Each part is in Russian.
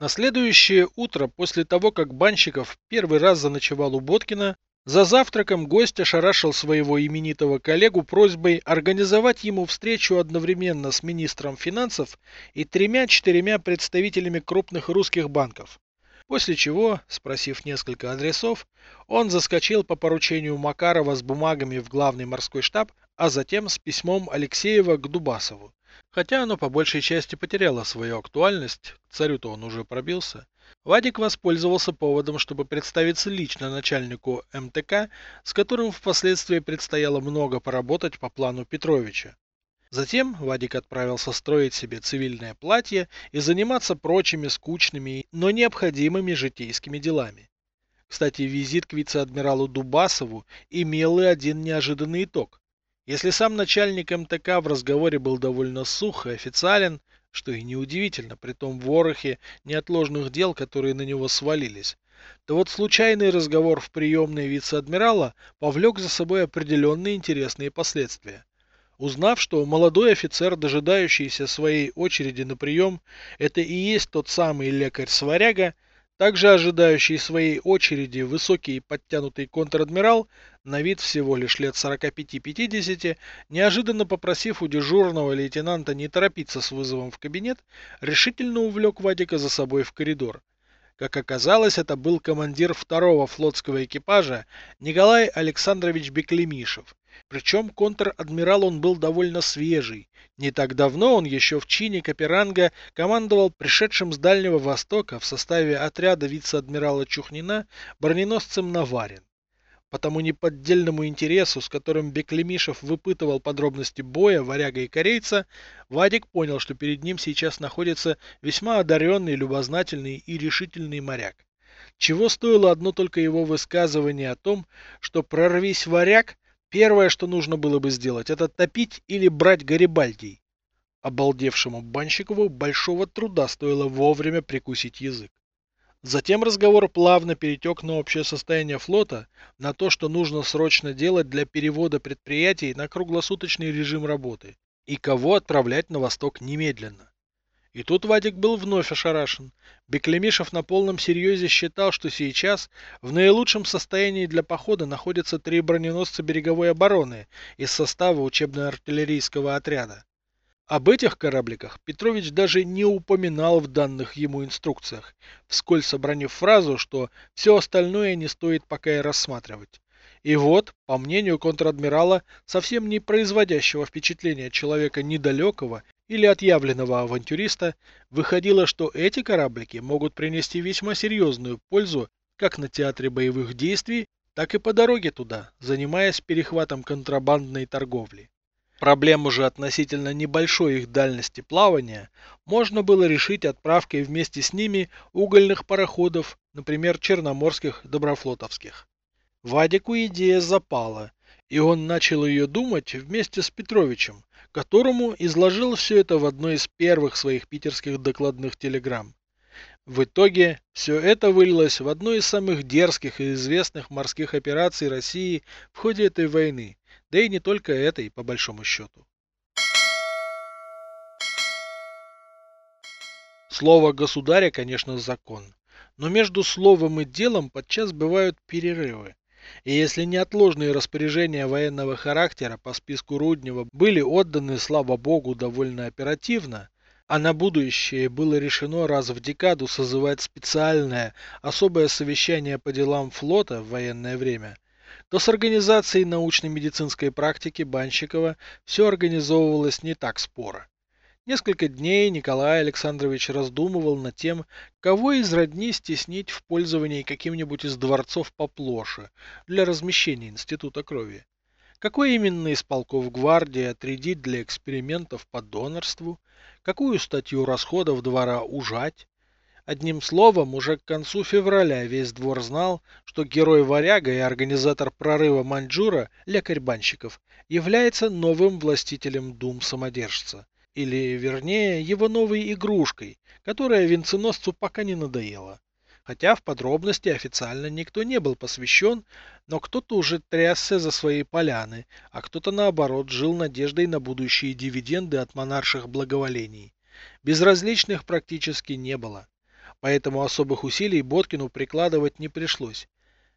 На следующее утро, после того, как Банщиков первый раз заночевал у Боткина, за завтраком гость ошарашил своего именитого коллегу просьбой организовать ему встречу одновременно с министром финансов и тремя-четырьмя представителями крупных русских банков. После чего, спросив несколько адресов, он заскочил по поручению Макарова с бумагами в главный морской штаб, а затем с письмом Алексеева к Дубасову. Хотя оно по большей части потеряло свою актуальность, царю-то он уже пробился, Вадик воспользовался поводом, чтобы представиться лично начальнику МТК, с которым впоследствии предстояло много поработать по плану Петровича. Затем Вадик отправился строить себе цивильное платье и заниматься прочими скучными, но необходимыми житейскими делами. Кстати, визит к вице-адмиралу Дубасову имел и один неожиданный итог. Если сам начальник МТК в разговоре был довольно сух и официален, что и неудивительно при том ворохе неотложных дел, которые на него свалились, то вот случайный разговор в приемной вице-адмирала повлек за собой определенные интересные последствия. Узнав, что молодой офицер, дожидающийся своей очереди на прием, это и есть тот самый лекарь-сваряга, также ожидающий своей очереди высокий подтянутый контр-адмирал, на вид всего лишь лет 45-50, неожиданно попросив у дежурного лейтенанта не торопиться с вызовом в кабинет, решительно увлек Вадика за собой в коридор. Как оказалось, это был командир второго флотского экипажа Николай Александрович Беклемишев. Причем контр-адмирал он был довольно свежий. Не так давно он еще в чине Каперанга командовал пришедшим с Дальнего Востока в составе отряда вице-адмирала Чухнина броненосцем Наварин. По тому неподдельному интересу, с которым Беклемишев выпытывал подробности боя варяга и корейца, Вадик понял, что перед ним сейчас находится весьма одаренный, любознательный и решительный моряк. Чего стоило одно только его высказывание о том, что прорвись варяг, Первое, что нужно было бы сделать, это топить или брать Гарибальдий. Обалдевшему Банщикову большого труда стоило вовремя прикусить язык. Затем разговор плавно перетек на общее состояние флота, на то, что нужно срочно делать для перевода предприятий на круглосуточный режим работы и кого отправлять на восток немедленно. И тут Вадик был вновь ошарашен. Беклемишев на полном серьезе считал, что сейчас в наилучшем состоянии для похода находятся три броненосца береговой обороны из состава учебно-артиллерийского отряда. Об этих корабликах Петрович даже не упоминал в данных ему инструкциях, вскользь обронив фразу, что все остальное не стоит пока и рассматривать. И вот, по мнению контр-адмирала, совсем не производящего впечатления человека недалекого или отъявленного авантюриста, выходило, что эти кораблики могут принести весьма серьезную пользу как на театре боевых действий, так и по дороге туда, занимаясь перехватом контрабандной торговли. Проблему же относительно небольшой их дальности плавания можно было решить отправкой вместе с ними угольных пароходов, например, черноморских, доброфлотовских. Вадику идея запала, и он начал ее думать вместе с Петровичем, которому изложил все это в одной из первых своих питерских докладных телеграмм. В итоге все это вылилось в одну из самых дерзких и известных морских операций России в ходе этой войны, да и не только этой, по большому счету. Слово государя, конечно, закон, но между словом и делом подчас бывают перерывы. И если неотложные распоряжения военного характера по списку Руднева были отданы, слава богу, довольно оперативно, а на будущее было решено раз в декаду созывать специальное особое совещание по делам флота в военное время, то с организацией научно-медицинской практики Банщикова все организовывалось не так споро. Несколько дней Николай Александрович раздумывал над тем, кого из родни стеснить в пользовании каким-нибудь из дворцов поплоше для размещения института крови. Какой именно из полков гвардии отрядить для экспериментов по донорству, какую статью расходов двора ужать. Одним словом, уже к концу февраля весь двор знал, что герой варяга и организатор прорыва Маньчжура, лекарь Банщиков, является новым властителем дум самодержца. Или, вернее, его новой игрушкой, которая венценосцу пока не надоела. Хотя в подробности официально никто не был посвящен, но кто-то уже трясся за свои поляны, а кто-то наоборот жил надеждой на будущие дивиденды от монарших благоволений. Безразличных практически не было. Поэтому особых усилий Боткину прикладывать не пришлось.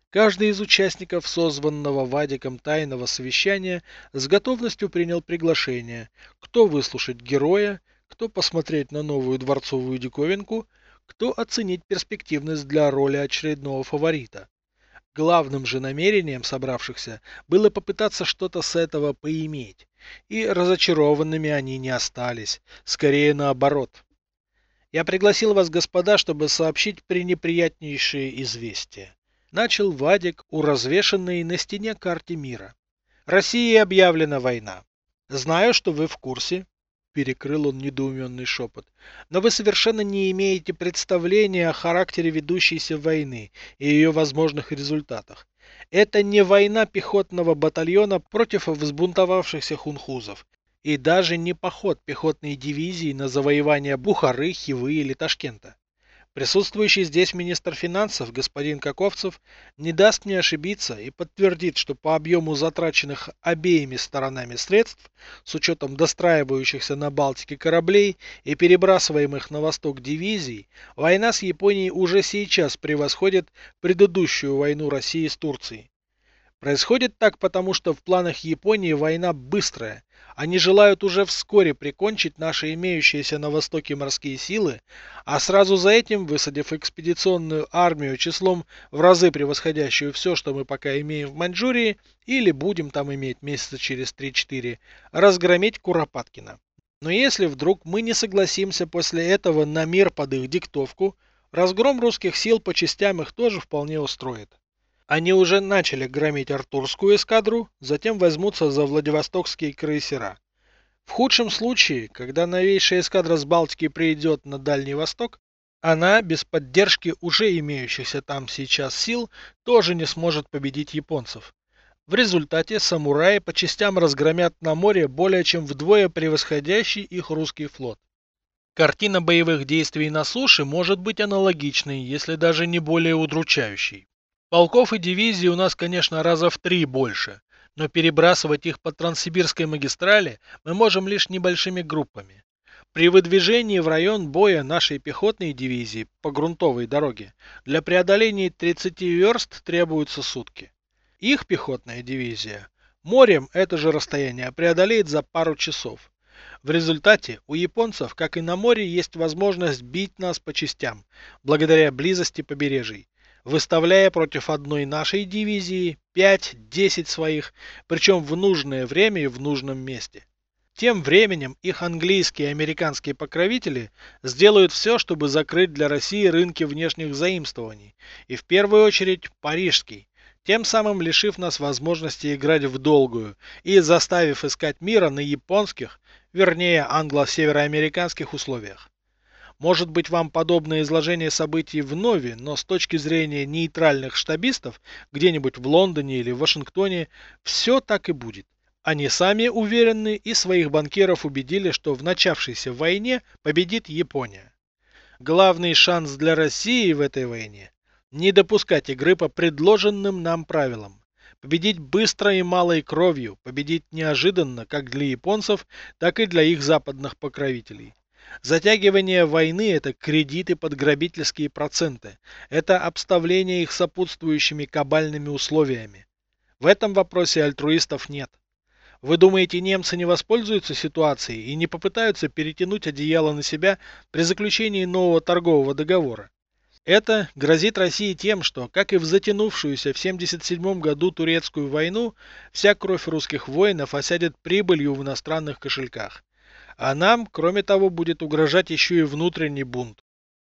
Каждый из участников созванного Вадиком тайного совещания с готовностью принял приглашение, кто выслушать героя, кто посмотреть на новую дворцовую диковинку, кто оценить перспективность для роли очередного фаворита. Главным же намерением собравшихся было попытаться что-то с этого поиметь, и разочарованными они не остались, скорее наоборот. Я пригласил вас, господа, чтобы сообщить пренеприятнейшие известия. Начал Вадик у развешенной на стене карте мира. России объявлена война. Знаю, что вы в курсе, перекрыл он недоуменный шепот. Но вы совершенно не имеете представления о характере ведущейся войны и ее возможных результатах. Это не война пехотного батальона против взбунтовавшихся хунхузов. И даже не поход пехотной дивизии на завоевание Бухары, Хивы или Ташкента. Присутствующий здесь министр финансов, господин Каковцев, не даст мне ошибиться и подтвердит, что по объему затраченных обеими сторонами средств, с учетом достраивающихся на Балтике кораблей и перебрасываемых на восток дивизий, война с Японией уже сейчас превосходит предыдущую войну России с Турцией. Происходит так потому, что в планах Японии война быстрая, они желают уже вскоре прикончить наши имеющиеся на востоке морские силы, а сразу за этим, высадив экспедиционную армию числом в разы превосходящую все, что мы пока имеем в Маньчжурии, или будем там иметь месяца через 3-4, разгромить Куропаткина. Но если вдруг мы не согласимся после этого на мир под их диктовку, разгром русских сил по частям их тоже вполне устроит. Они уже начали громить Артурскую эскадру, затем возьмутся за Владивостокские крейсера. В худшем случае, когда новейшая эскадра с Балтики придет на Дальний Восток, она, без поддержки уже имеющихся там сейчас сил, тоже не сможет победить японцев. В результате самураи по частям разгромят на море более чем вдвое превосходящий их русский флот. Картина боевых действий на суше может быть аналогичной, если даже не более удручающей. Полков и дивизий у нас, конечно, раза в три больше, но перебрасывать их по Транссибирской магистрали мы можем лишь небольшими группами. При выдвижении в район боя нашей пехотной дивизии по грунтовой дороге для преодоления 30 верст требуются сутки. Их пехотная дивизия морем это же расстояние преодолеет за пару часов. В результате у японцев, как и на море, есть возможность бить нас по частям, благодаря близости побережий, выставляя против одной нашей дивизии 5-10 своих, причем в нужное время и в нужном месте. Тем временем их английские и американские покровители сделают все, чтобы закрыть для России рынки внешних заимствований, и в первую очередь парижский, тем самым лишив нас возможности играть в долгую и заставив искать мира на японских, вернее англо-североамериканских условиях. Может быть вам подобное изложение событий в Нове, но с точки зрения нейтральных штабистов, где-нибудь в Лондоне или в Вашингтоне, все так и будет. Они сами уверены и своих банкиров убедили, что в начавшейся войне победит Япония. Главный шанс для России в этой войне – не допускать игры по предложенным нам правилам. Победить быстро и малой кровью, победить неожиданно как для японцев, так и для их западных покровителей. Затягивание войны – это кредиты под грабительские проценты. Это обставление их сопутствующими кабальными условиями. В этом вопросе альтруистов нет. Вы думаете, немцы не воспользуются ситуацией и не попытаются перетянуть одеяло на себя при заключении нового торгового договора? Это грозит России тем, что, как и в затянувшуюся в 1977 году турецкую войну, вся кровь русских воинов осядет прибылью в иностранных кошельках. А нам, кроме того, будет угрожать еще и внутренний бунт.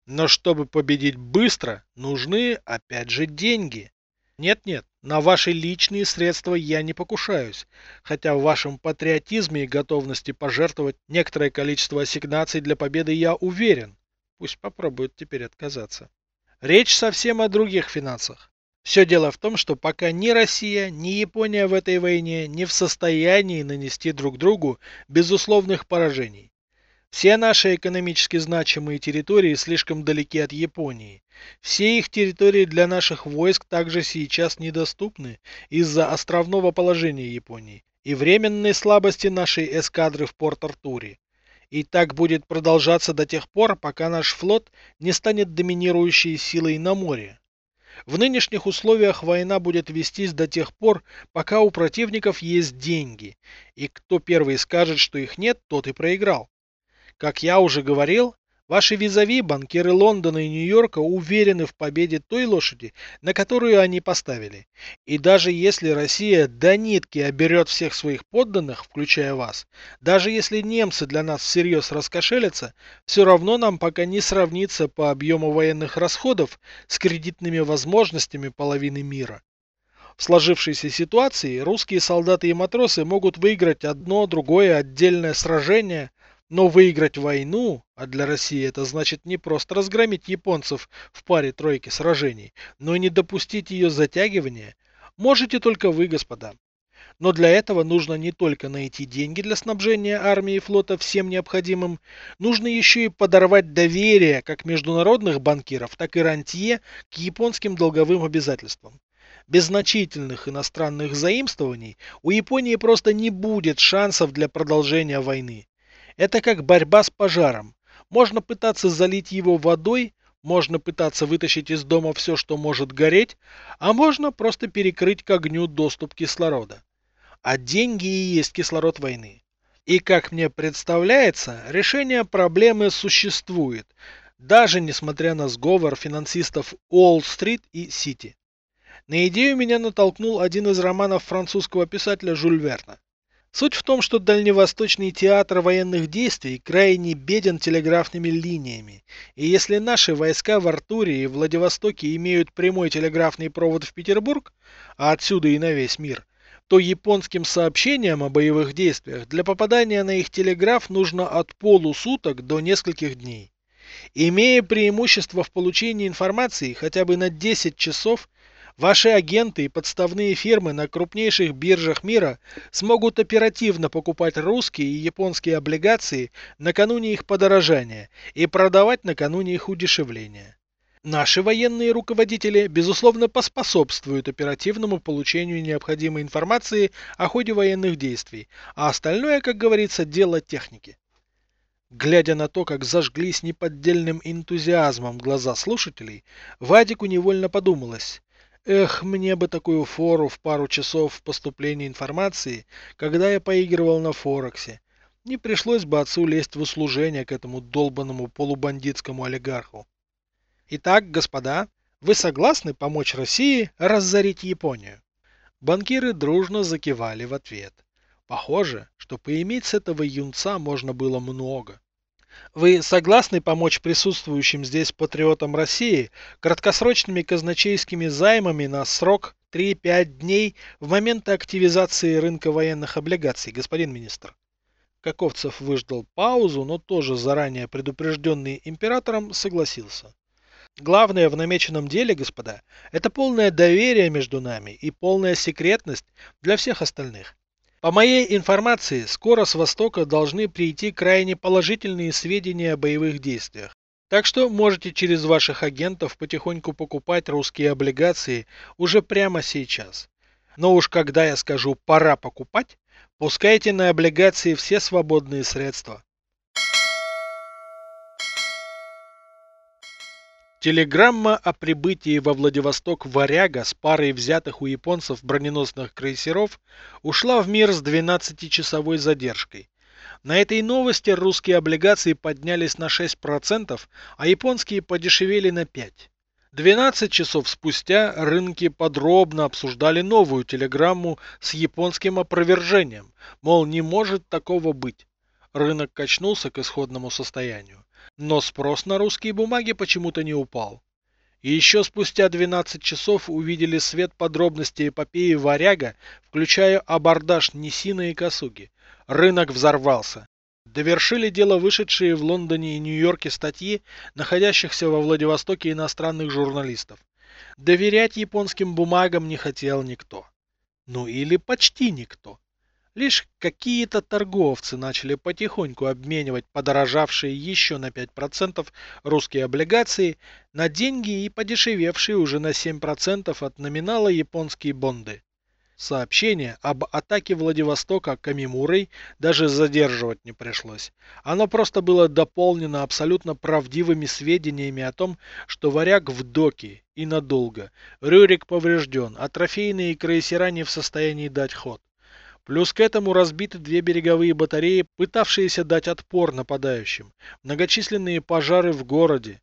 Но чтобы победить быстро, нужны, опять же, деньги. Нет-нет, на ваши личные средства я не покушаюсь, хотя в вашем патриотизме и готовности пожертвовать некоторое количество ассигнаций для победы я уверен. Пусть попробуют теперь отказаться. Речь совсем о других финансах. Все дело в том, что пока ни Россия, ни Япония в этой войне не в состоянии нанести друг другу безусловных поражений. Все наши экономически значимые территории слишком далеки от Японии. Все их территории для наших войск также сейчас недоступны из-за островного положения Японии и временной слабости нашей эскадры в Порт-Артуре. И так будет продолжаться до тех пор, пока наш флот не станет доминирующей силой на море. В нынешних условиях война будет вестись до тех пор, пока у противников есть деньги, и кто первый скажет, что их нет, тот и проиграл. Как я уже говорил, Ваши визави, банкиры Лондона и Нью-Йорка, уверены в победе той лошади, на которую они поставили. И даже если Россия до нитки оберет всех своих подданных, включая вас, даже если немцы для нас всерьез раскошелятся, все равно нам пока не сравнится по объему военных расходов с кредитными возможностями половины мира. В сложившейся ситуации русские солдаты и матросы могут выиграть одно, другое отдельное сражение, но выиграть войну, а для России это значит не просто разгромить японцев в паре тройки сражений, но и не допустить ее затягивания, можете только вы, господа. Но для этого нужно не только найти деньги для снабжения армии и флота всем необходимым, нужно еще и подорвать доверие как международных банкиров, так и рантье к японским долговым обязательствам. Без значительных иностранных заимствований у Японии просто не будет шансов для продолжения войны. Это как борьба с пожаром. Можно пытаться залить его водой, можно пытаться вытащить из дома все, что может гореть, а можно просто перекрыть к огню доступ кислорода. А деньги и есть кислород войны. И как мне представляется, решение проблемы существует, даже несмотря на сговор финансистов Уолл-стрит и Сити. На идею меня натолкнул один из романов французского писателя Жюль Верна. Суть в том, что Дальневосточный театр военных действий крайне беден телеграфными линиями, и если наши войска в Артуре и Владивостоке имеют прямой телеграфный провод в Петербург, а отсюда и на весь мир, то японским сообщениям о боевых действиях для попадания на их телеграф нужно от полусуток до нескольких дней. Имея преимущество в получении информации хотя бы на 10 часов, Ваши агенты и подставные фирмы на крупнейших биржах мира смогут оперативно покупать русские и японские облигации накануне их подорожания и продавать накануне их удешевления. Наши военные руководители, безусловно, поспособствуют оперативному получению необходимой информации о ходе военных действий, а остальное, как говорится, дело техники. Глядя на то, как зажглись неподдельным энтузиазмом глаза слушателей, Вадику невольно подумалось, Эх, мне бы такую фору в пару часов поступления информации, когда я поигрывал на Форексе. Не пришлось бы отцу лезть в услужение к этому долбанному полубандитскому олигарху. Итак, господа, вы согласны помочь России разорить Японию? Банкиры дружно закивали в ответ. Похоже, что поиметь с этого юнца можно было много. Вы согласны помочь присутствующим здесь патриотам России краткосрочными казначейскими займами на срок 3-5 дней в момент активизации рынка военных облигаций, господин министр? Каковцев выждал паузу, но тоже заранее предупрежденный императором согласился. Главное в намеченном деле, господа, это полное доверие между нами и полная секретность для всех остальных. По моей информации, скоро с Востока должны прийти крайне положительные сведения о боевых действиях. Так что можете через ваших агентов потихоньку покупать русские облигации уже прямо сейчас. Но уж когда я скажу «пора покупать», пускайте на облигации все свободные средства. Телеграмма о прибытии во Владивосток «Варяга» с парой взятых у японцев броненосных крейсеров ушла в мир с 12-часовой задержкой. На этой новости русские облигации поднялись на 6%, а японские подешевели на 5%. 12 часов спустя рынки подробно обсуждали новую телеграмму с японским опровержением, мол, не может такого быть. Рынок качнулся к исходному состоянию. Но спрос на русские бумаги почему-то не упал. И еще спустя 12 часов увидели свет подробностей эпопеи «Варяга», включая абордаж Нисина и Косуги. Рынок взорвался. Довершили дело вышедшие в Лондоне и Нью-Йорке статьи, находящихся во Владивостоке иностранных журналистов. Доверять японским бумагам не хотел никто. Ну или почти никто. Лишь какие-то торговцы начали потихоньку обменивать подорожавшие еще на 5% русские облигации на деньги и подешевевшие уже на 7% от номинала японские бонды. Сообщение об атаке Владивостока Камимурой даже задерживать не пришлось. Оно просто было дополнено абсолютно правдивыми сведениями о том, что варяг в доке и надолго. Рюрик поврежден, а трофейные крейсера не в состоянии дать ход. Плюс к этому разбиты две береговые батареи, пытавшиеся дать отпор нападающим. Многочисленные пожары в городе.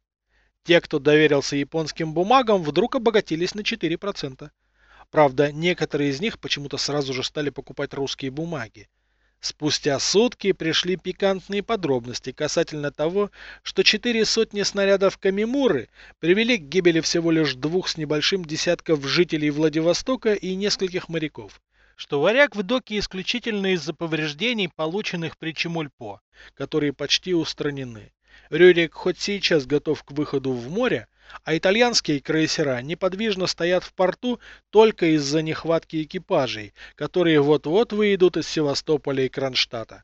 Те, кто доверился японским бумагам, вдруг обогатились на 4%. Правда, некоторые из них почему-то сразу же стали покупать русские бумаги. Спустя сутки пришли пикантные подробности касательно того, что четыре сотни снарядов Камимуры привели к гибели всего лишь двух с небольшим десятков жителей Владивостока и нескольких моряков. Что варяг в доке исключительно из-за повреждений, полученных при Чемульпо, которые почти устранены. Рюрик хоть сейчас готов к выходу в море, а итальянские крейсера неподвижно стоят в порту только из-за нехватки экипажей, которые вот-вот выйдут из Севастополя и Кронштадта.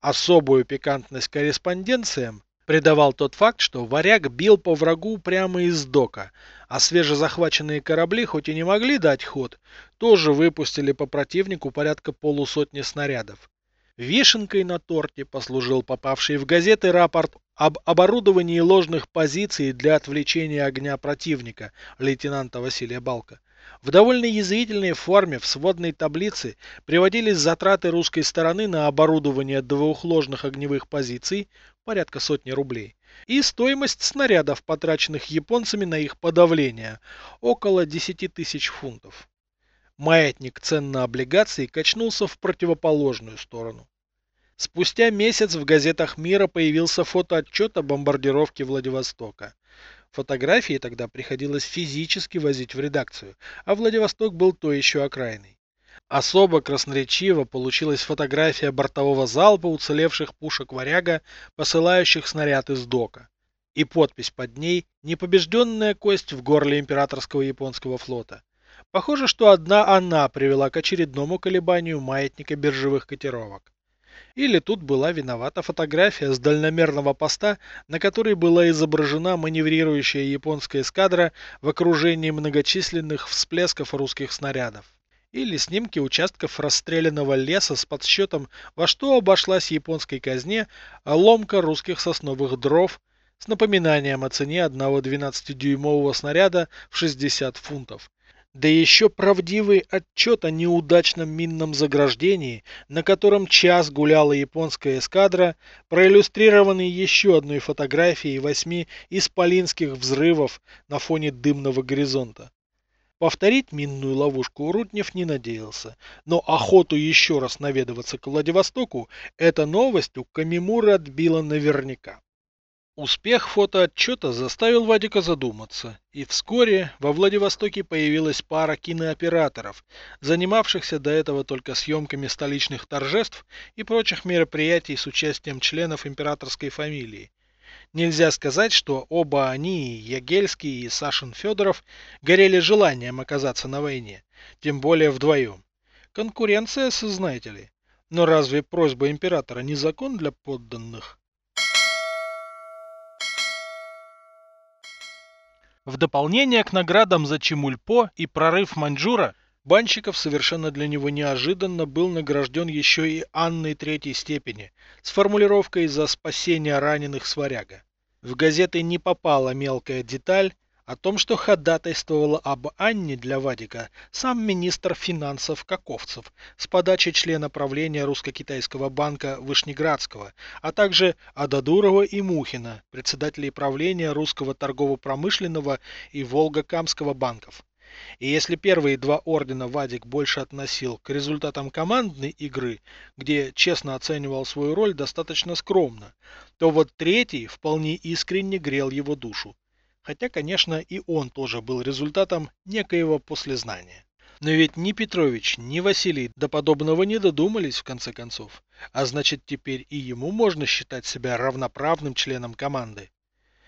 Особую пикантность корреспонденциям придавал тот факт, что варяг бил по врагу прямо из дока, а свежезахваченные корабли, хоть и не могли дать ход, тоже выпустили по противнику порядка полусотни снарядов. Вишенкой на торте послужил попавший в газеты рапорт об оборудовании ложных позиций для отвлечения огня противника лейтенанта Василия Балка. В довольно язвительной форме в сводной таблице приводились затраты русской стороны на оборудование двух ложных огневых позиций, порядка сотни рублей, и стоимость снарядов, потраченных японцами на их подавление, около 10 тысяч фунтов. Маятник цен на облигации качнулся в противоположную сторону. Спустя месяц в газетах мира появился фотоотчет о бомбардировке Владивостока. Фотографии тогда приходилось физически возить в редакцию, а Владивосток был то еще окраиной. Особо красноречиво получилась фотография бортового залпа уцелевших пушек «Варяга», посылающих снаряд из дока. И подпись под ней «Непобежденная кость в горле императорского японского флота». Похоже, что одна она привела к очередному колебанию маятника биржевых котировок. Или тут была виновата фотография с дальномерного поста, на которой была изображена маневрирующая японская эскадра в окружении многочисленных всплесков русских снарядов. Или снимки участков расстрелянного леса с подсчетом, во что обошлась японской казне ломка русских сосновых дров с напоминанием о цене одного 12-дюймового снаряда в 60 фунтов. Да еще правдивый отчет о неудачном минном заграждении, на котором час гуляла японская эскадра, проиллюстрированный еще одной фотографией восьми исполинских взрывов на фоне дымного горизонта. Повторить минную ловушку Руднев не надеялся, но охоту еще раз наведываться к Владивостоку эта новость у Камимуры отбила наверняка. Успех фотоотчета заставил Вадика задуматься, и вскоре во Владивостоке появилась пара кинооператоров, занимавшихся до этого только съемками столичных торжеств и прочих мероприятий с участием членов императорской фамилии. Нельзя сказать, что оба они, Ягельский и Сашин Федоров, горели желанием оказаться на войне, тем более вдвоем. Конкуренция, знаете ли. Но разве просьба императора не закон для подданных? В дополнение к наградам за Чемульпо и прорыв Маньчжура, Банщиков совершенно для него неожиданно был награжден еще и Анной третьей степени с формулировкой «за спасение раненых с варяга». В газеты не попала мелкая деталь, о том, что ходатайствовал об Анне для Вадика сам министр финансов Каковцев с подачи члена правления Русско-Китайского банка Вышнеградского, а также Ададурова и Мухина, председателей правления Русского торгово-промышленного и Волго-Камского банков. И если первые два ордена Вадик больше относил к результатам командной игры, где честно оценивал свою роль достаточно скромно, то вот третий вполне искренне грел его душу хотя, конечно, и он тоже был результатом некоего послезнания. Но ведь ни Петрович, ни Василий до подобного не додумались в конце концов, а значит теперь и ему можно считать себя равноправным членом команды.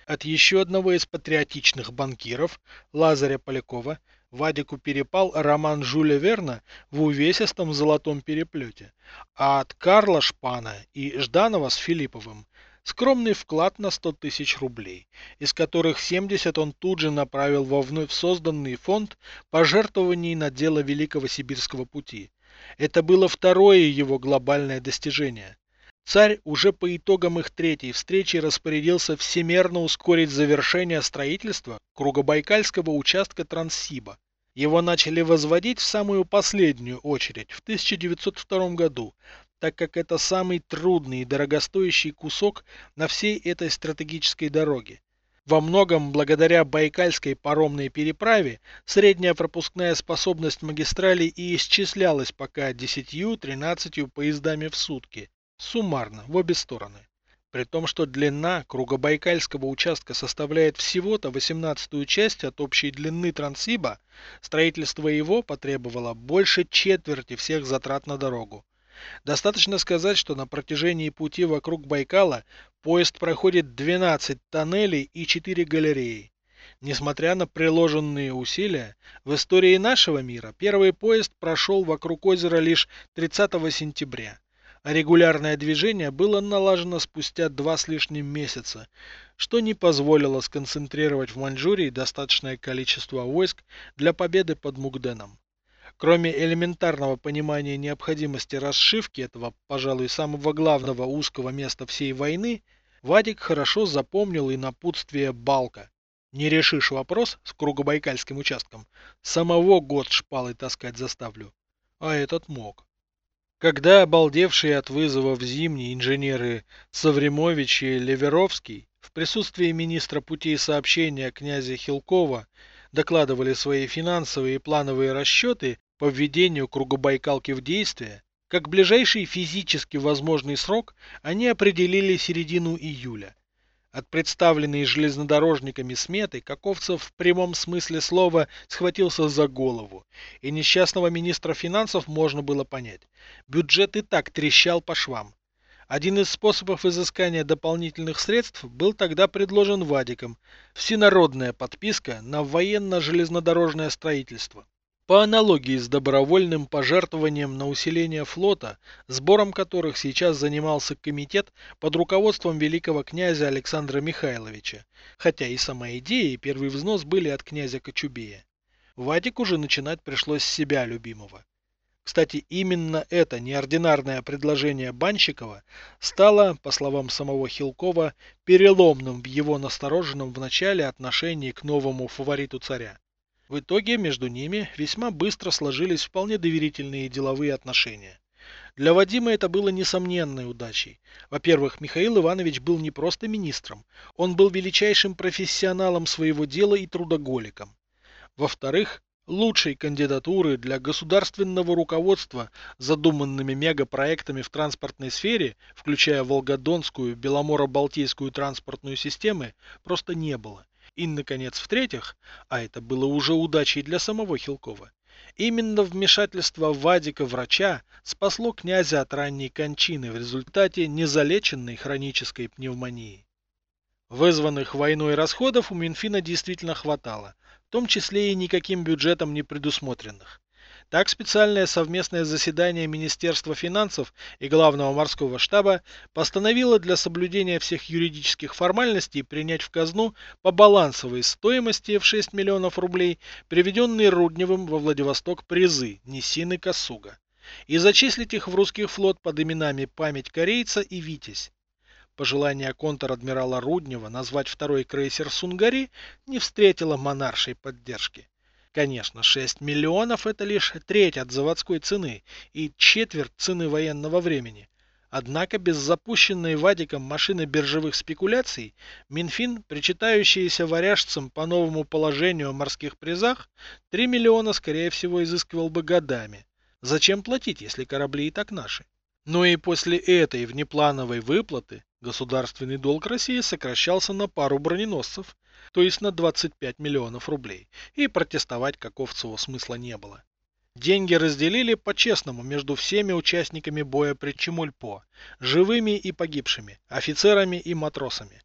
От еще одного из патриотичных банкиров, Лазаря Полякова, Вадику перепал роман Жюля Верна в увесистом золотом переплете, а от Карла Шпана и Жданова с Филипповым Скромный вклад на 100 тысяч рублей, из которых 70 он тут же направил во вновь созданный фонд пожертвований на дело Великого Сибирского пути. Это было второе его глобальное достижение. Царь уже по итогам их третьей встречи распорядился всемерно ускорить завершение строительства Кругобайкальского участка Транссиба. Его начали возводить в самую последнюю очередь, в 1902 году, так как это самый трудный и дорогостоящий кусок на всей этой стратегической дороге. Во многом благодаря Байкальской паромной переправе средняя пропускная способность магистрали и исчислялась пока 10-13 поездами в сутки, суммарно, в обе стороны. При том, что длина Кругобайкальского участка составляет всего-то 18 часть от общей длины Транссиба, строительство его потребовало больше четверти всех затрат на дорогу. Достаточно сказать, что на протяжении пути вокруг Байкала поезд проходит 12 тоннелей и 4 галереи. Несмотря на приложенные усилия, в истории нашего мира первый поезд прошел вокруг озера лишь 30 сентября, а регулярное движение было налажено спустя два с лишним месяца, что не позволило сконцентрировать в Маньчжурии достаточное количество войск для победы под Мугденом. Кроме элементарного понимания необходимости расшивки этого, пожалуй, самого главного узкого места всей войны, Вадик хорошо запомнил и напутствие Балка. Не решишь вопрос с Кругобайкальским участком, самого год шпалой таскать заставлю. А этот мог. Когда обалдевшие от вызовов зимние инженеры Савремович и Леверовский в присутствии министра путей сообщения князя Хилкова докладывали свои финансовые и плановые расчеты по введению кругобайкалки в действие, как ближайший физически возможный срок они определили середину июля. От представленной железнодорожниками сметы Каковцев в прямом смысле слова схватился за голову, и несчастного министра финансов можно было понять. Бюджет и так трещал по швам. Один из способов изыскания дополнительных средств был тогда предложен Вадиком – всенародная подписка на военно-железнодорожное строительство. По аналогии с добровольным пожертвованием на усиление флота, сбором которых сейчас занимался комитет под руководством великого князя Александра Михайловича, хотя и сама идея и первый взнос были от князя Кочубея. Вадик уже начинать пришлось с себя любимого. Кстати, именно это неординарное предложение Банщикова стало, по словам самого Хилкова, переломным в его настороженном в начале отношении к новому фавориту царя. В итоге между ними весьма быстро сложились вполне доверительные деловые отношения. Для Вадима это было несомненной удачей. Во-первых, Михаил Иванович был не просто министром, он был величайшим профессионалом своего дела и трудоголиком. Во-вторых, лучшей кандидатуры для государственного руководства задуманными мегапроектами в транспортной сфере, включая Волгодонскую, Беломоро-Балтийскую транспортную системы, просто не было. И, наконец, в-третьих, а это было уже удачей для самого Хилкова, именно вмешательство Вадика-врача спасло князя от ранней кончины в результате незалеченной хронической пневмонии. Вызванных войной расходов у Минфина действительно хватало, в том числе и никаким бюджетом не предусмотренных. Так специальное совместное заседание Министерства финансов и Главного морского штаба постановило для соблюдения всех юридических формальностей принять в казну по балансовой стоимости в 6 миллионов рублей приведенные Рудневым во Владивосток призы Нисины Косуга и зачислить их в русский флот под именами «Память корейца» и «Витязь». Пожелание контр-адмирала Руднева назвать второй крейсер «Сунгари» не встретило монаршей поддержки. Конечно, 6 миллионов это лишь треть от заводской цены и четверть цены военного времени. Однако без запущенной Вадиком машины биржевых спекуляций, Минфин, причитающиеся варяжцам по новому положению о морских призах, 3 миллиона скорее всего изыскивал бы годами. Зачем платить, если корабли и так наши? Но и после этой внеплановой выплаты государственный долг России сокращался на пару броненосцев, то есть на 25 миллионов рублей, и протестовать Каковцеву смысла не было. Деньги разделили по-честному между всеми участниками боя при Чемульпо, живыми и погибшими, офицерами и матросами.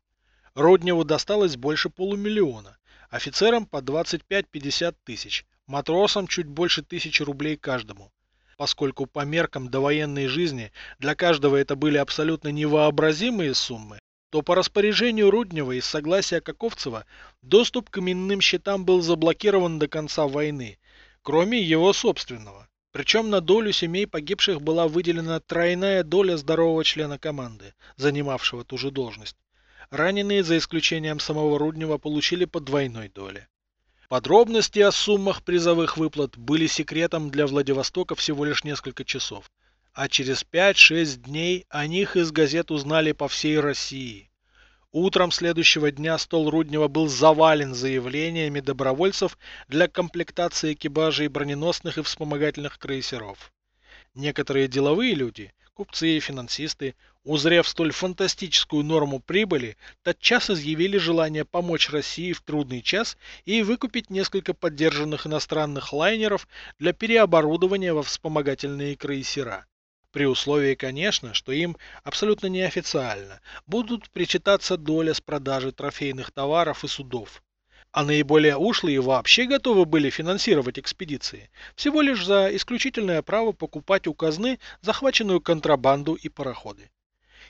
Рудневу досталось больше полумиллиона, офицерам по 25-50 тысяч, матросам чуть больше тысячи рублей каждому. Поскольку по меркам довоенной жизни для каждого это были абсолютно невообразимые суммы, то по распоряжению Руднева и согласия Каковцева доступ к минным счетам был заблокирован до конца войны, кроме его собственного. Причем на долю семей погибших была выделена тройная доля здорового члена команды, занимавшего ту же должность. Раненые, за исключением самого Руднева, получили по двойной доле. Подробности о суммах призовых выплат были секретом для Владивостока всего лишь несколько часов а через 5-6 дней о них из газет узнали по всей России. Утром следующего дня стол Руднева был завален заявлениями добровольцев для комплектации экипажей броненосных и вспомогательных крейсеров. Некоторые деловые люди, купцы и финансисты, узрев столь фантастическую норму прибыли, тотчас изъявили желание помочь России в трудный час и выкупить несколько поддержанных иностранных лайнеров для переоборудования во вспомогательные крейсера. При условии, конечно, что им абсолютно неофициально будут причитаться доля с продажи трофейных товаров и судов. А наиболее ушлые вообще готовы были финансировать экспедиции, всего лишь за исключительное право покупать у казны захваченную контрабанду и пароходы.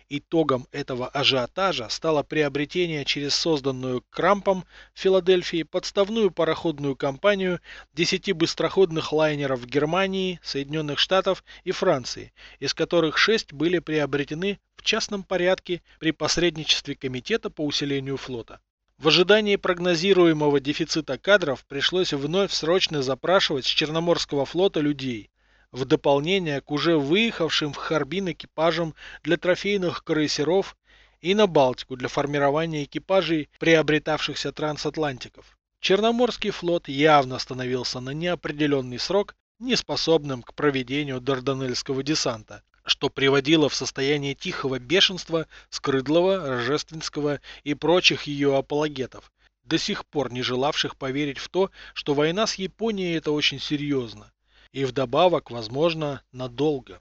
Итогом этого ажиотажа стало приобретение через созданную Крампом в Филадельфии подставную пароходную компанию 10 быстроходных лайнеров Германии, Соединенных Штатов и Франции, из которых 6 были приобретены в частном порядке при посредничестве Комитета по усилению флота. В ожидании прогнозируемого дефицита кадров пришлось вновь срочно запрашивать с Черноморского флота людей, в дополнение к уже выехавшим в Харбин экипажам для трофейных крейсеров и на Балтику для формирования экипажей приобретавшихся трансатлантиков. Черноморский флот явно становился на неопределенный срок неспособным к проведению Дарданельского десанта, что приводило в состояние тихого бешенства Скрыдлова, Рожественского и прочих ее апологетов, до сих пор не желавших поверить в то, что война с Японией это очень серьезно и вдобавок, возможно, надолго.